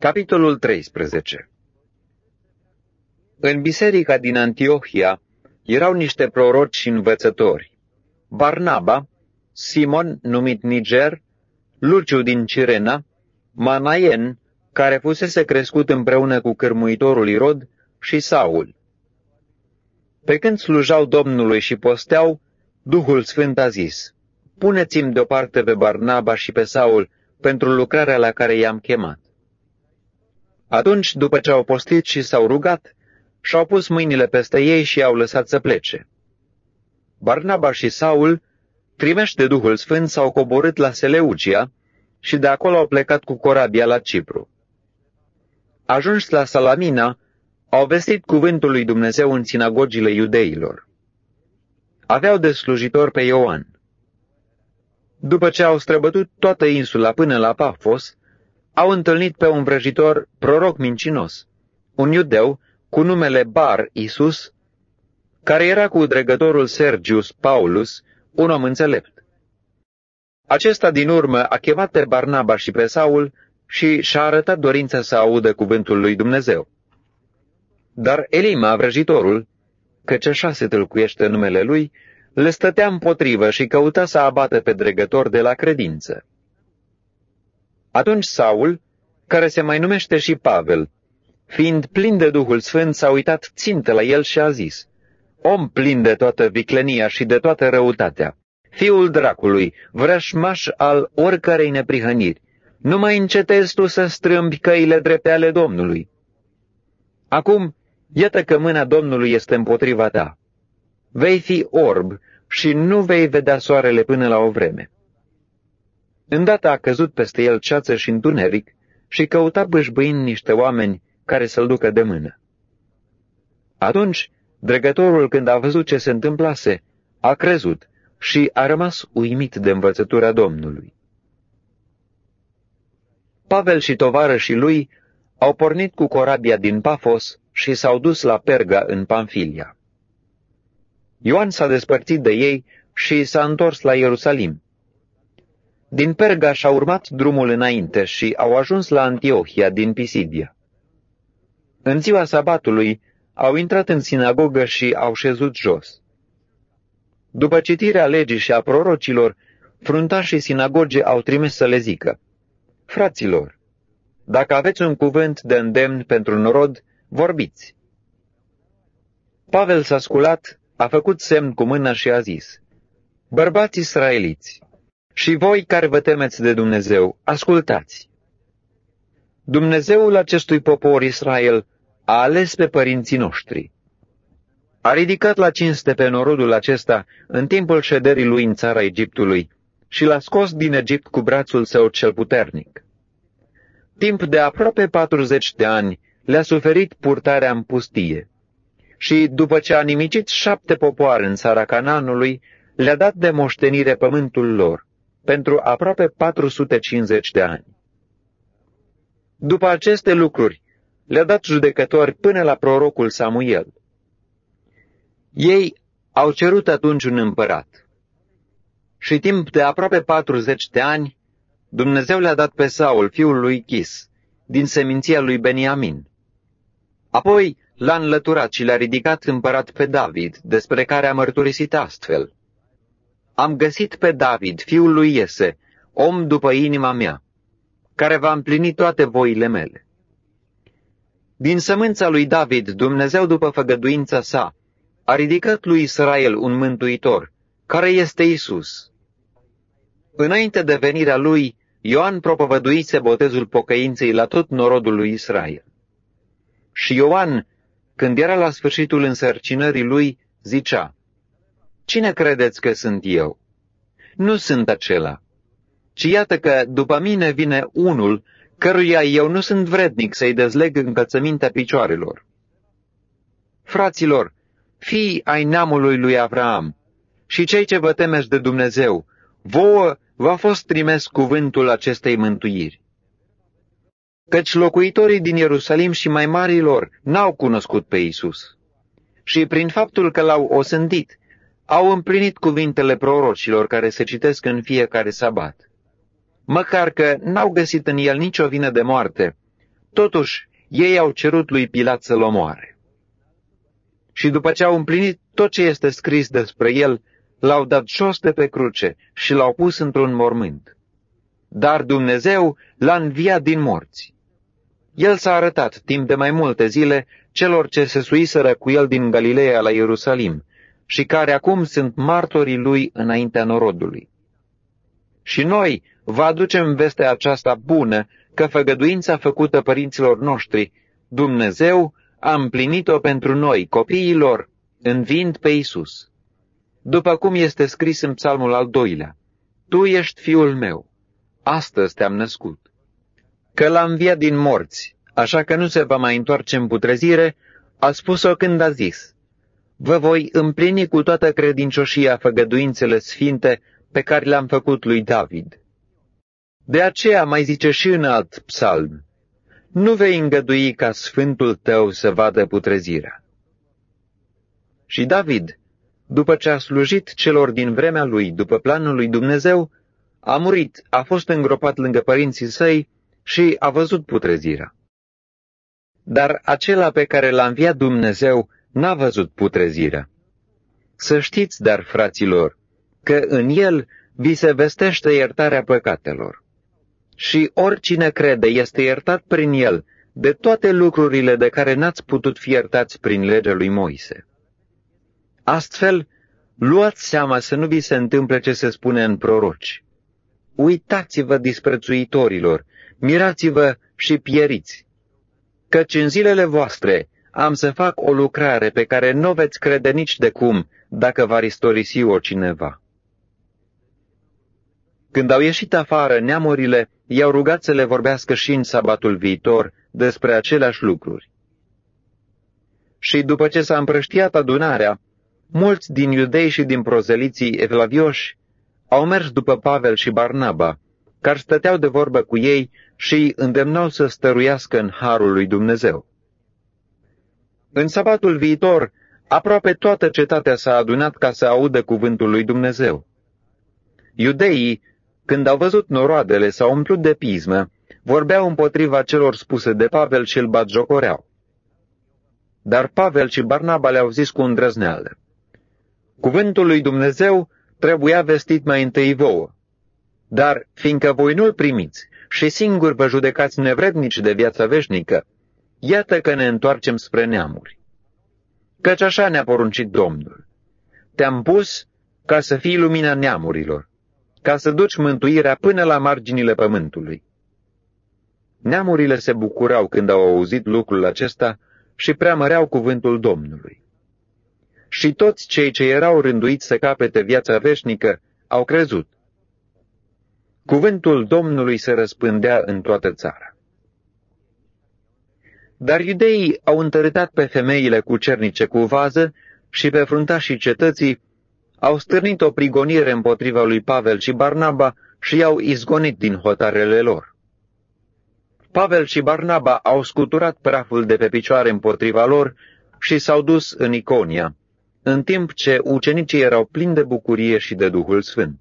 Capitolul 13 În biserica din Antiohia erau niște proroci și învățători. Barnaba, Simon, numit Niger, Luciu din Cirena, Manaien, care fusese crescut împreună cu cârmuitorul Irod, și Saul. Pe când slujau Domnului și posteau, Duhul Sfânt a zis, Puneți-mi deoparte pe Barnaba și pe Saul pentru lucrarea la care i-am chemat. Atunci, după ce au postit și s-au rugat, și-au pus mâinile peste ei și i-au lăsat să plece. Barnaba și Saul, trimeși de Duhul Sfânt, s-au coborât la Seleucia și de acolo au plecat cu corabia la Cipru. Ajuns la Salamina, au vestit cuvântul lui Dumnezeu în sinagogile iudeilor. Aveau de slujitor pe Ioan. După ce au străbătut toată insula până la Pafos, au întâlnit pe un vrăjitor proroc mincinos, un iudeu cu numele Bar Isus, care era cu dregătorul Sergius Paulus, un om înțelept. Acesta din urmă a chemat pe Barnaba și pe Saul și și-a arătat dorința să audă cuvântul lui Dumnezeu. Dar Elima, vrăjitorul, căci așa se tâlcuiește numele lui, le stătea împotrivă și căuta să abată pe dregător de la credință. Atunci Saul, care se mai numește și Pavel, fiind plin de Duhul Sfânt, s-a uitat țintă la el și a zis, Om plin de toată viclenia și de toată răutatea, fiul dracului, vrășmaș al oricărei neprihăniri, nu mai încetezi tu să strâmbi căile drepte ale Domnului. Acum, iată că mâna Domnului este împotriva ta. Vei fi orb și nu vei vedea soarele până la o vreme. Îndată a căzut peste el ceață și întuneric și căuta bâșbâind niște oameni care să-l ducă de mână. Atunci, dregătorul, când a văzut ce se întâmplase, a crezut și a rămas uimit de învățătura Domnului. Pavel și tovarășii lui au pornit cu corabia din Pafos și s-au dus la Perga în Pamfilia. Ioan s-a despărțit de ei și s-a întors la Ierusalim. Din Pergaș și-a urmat drumul înainte și au ajuns la Antiohia din Pisidia. În ziua sabatului au intrat în sinagogă și au șezut jos. După citirea legii și a prorocilor, fruntașii sinagoge au trimis să le zică, Fraților, dacă aveți un cuvânt de îndemn pentru norod, vorbiți. Pavel s-a sculat, a făcut semn cu mâna și a zis, Bărbați israeliți, și voi care vă temeți de Dumnezeu, ascultați. Dumnezeul acestui popor Israel a ales pe părinții noștri. A ridicat la cinste pe norodul acesta în timpul șederii lui în țara Egiptului și l-a scos din Egipt cu brațul său cel puternic. Timp de aproape 40 de ani le-a suferit purtarea în pustie. Și după ce a nimicit șapte popoare în țara Cananului, le-a dat de moștenire pământul lor, pentru aproape 450 de ani. După aceste lucruri, le-a dat judecători până la prorocul Samuel. Ei au cerut atunci un împărat. Și timp de aproape 40 de ani, Dumnezeu le-a dat pe Saul, fiul lui Chis, din seminția lui Beniamin. Apoi l-a înlăturat și l-a ridicat împărat pe David, despre care a mărturisit astfel. Am găsit pe David, fiul lui Iese, om după inima mea, care va împlini toate voile mele. Din sămânța lui David, Dumnezeu, după făgăduința sa, a ridicat lui Israel un mântuitor, care este Isus. Înainte de venirea lui, Ioan propovăduise botezul pocăinței la tot norodul lui Israel. Și Ioan, când era la sfârșitul însărcinării lui, zicea, Cine credeți că sunt eu? Nu sunt acela, ci iată că după mine vine unul căruia eu nu sunt vrednic să-i dezleg încălțămintea picioarelor. Fraților, fii ai neamului lui Avraam și cei ce vă temeți de Dumnezeu, vouă v-a fost trimis cuvântul acestei mântuiri. Căci locuitorii din Ierusalim și mai marilor n-au cunoscut pe Isus. Și prin faptul că l-au osândit, au împlinit cuvintele prorocilor care se citesc în fiecare sabat. Măcar că n-au găsit în el nicio vină de moarte, Totuși, ei au cerut lui Pilat să-l omoare. Și după ce au împlinit tot ce este scris despre el, l-au dat jos de pe cruce și l-au pus într-un mormânt. Dar Dumnezeu l-a înviat din morți. El s-a arătat timp de mai multe zile celor ce se suiseră cu el din Galileea la Ierusalim și care acum sunt martorii lui înaintea norodului. Și noi vă aducem vestea aceasta bună că făgăduința făcută părinților noștri, Dumnezeu a împlinit-o pentru noi, copiilor, învind pe Isus. După cum este scris în psalmul al doilea, Tu ești fiul meu, astăzi te-am născut. Că l-a înviat din morți, așa că nu se va mai întoarce în putrezire, a spus-o când a zis, Vă voi împlini cu toată credincioșia făgăduințele sfinte pe care le-am făcut lui David. De aceea mai zice și în alt psalm, nu vei îngădui ca sfântul tău să vadă putrezirea. Și David, după ce a slujit celor din vremea lui, după planul lui Dumnezeu, a murit, a fost îngropat lângă părinții săi și a văzut putrezirea. Dar acela pe care l-a înviat Dumnezeu n-a văzut putrezirea. Să știți, dar, fraților, că în el vi se vestește iertarea păcatelor. Și oricine crede este iertat prin el de toate lucrurile de care n-ați putut fi iertați prin legea lui Moise. Astfel, luați seama să nu vi se întâmple ce se spune în proroci. Uitați-vă disprețuitorilor, mirați-vă și pieriți, căci în zilele voastre am să fac o lucrare pe care nu veți crede nici de cum dacă va istorisi-o cineva. Când au ieșit afară, neamurile i-au rugat să le vorbească și în sabatul viitor despre aceleași lucruri. Și după ce s-a împrăștiat adunarea, mulți din iudei și din prozeliții evlavioși au mers după Pavel și Barnaba, care stăteau de vorbă cu ei și îi îndemnau să stăruiască în harul lui Dumnezeu. În sabatul viitor, aproape toată cetatea s-a adunat ca să audă cuvântul lui Dumnezeu. Iudeii când au văzut noroadele, s-au umplut de pismă, vorbeau împotriva celor spuse de Pavel și îl batjocoreau. Dar Pavel și Barnaba le-au zis cu îndrăzneală. Cuvântul lui Dumnezeu trebuia vestit mai întâi vouă. Dar, fiindcă voi nu-l primiți și singur vă judecați nevrednici de viața veșnică, iată că ne întoarcem spre neamuri. Căci așa ne-a poruncit Domnul. Te-am pus ca să fii lumina neamurilor ca să duci mântuirea până la marginile pământului. Neamurile se bucurau când au auzit lucrul acesta și preamăreau cuvântul Domnului. Și toți cei ce erau rânduiți să capete viața veșnică au crezut. Cuvântul Domnului se răspândea în toată țara. Dar iudeii au întărâtat pe femeile cu cernice cu vază și pe fruntașii cetății au stârnit o prigonire împotriva lui Pavel și Barnaba și i-au izgonit din hotarele lor. Pavel și Barnaba au scuturat praful de pe picioare împotriva lor și s-au dus în Iconia, în timp ce ucenicii erau plini de bucurie și de Duhul Sfânt.